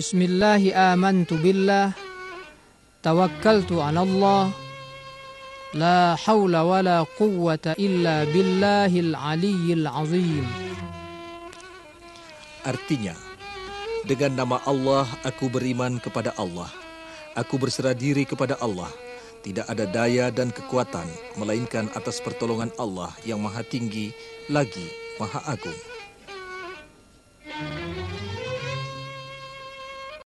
Bismillahi amantu billah Tawakkaltu ala Allah La hawla wa la quwwata illa billahil aliyyil azim Artinya, dengan nama Allah aku beriman kepada Allah. Aku berserah diri kepada Allah. Tidak ada daya dan kekuatan, melainkan atas pertolongan Allah yang maha tinggi, lagi maha agung.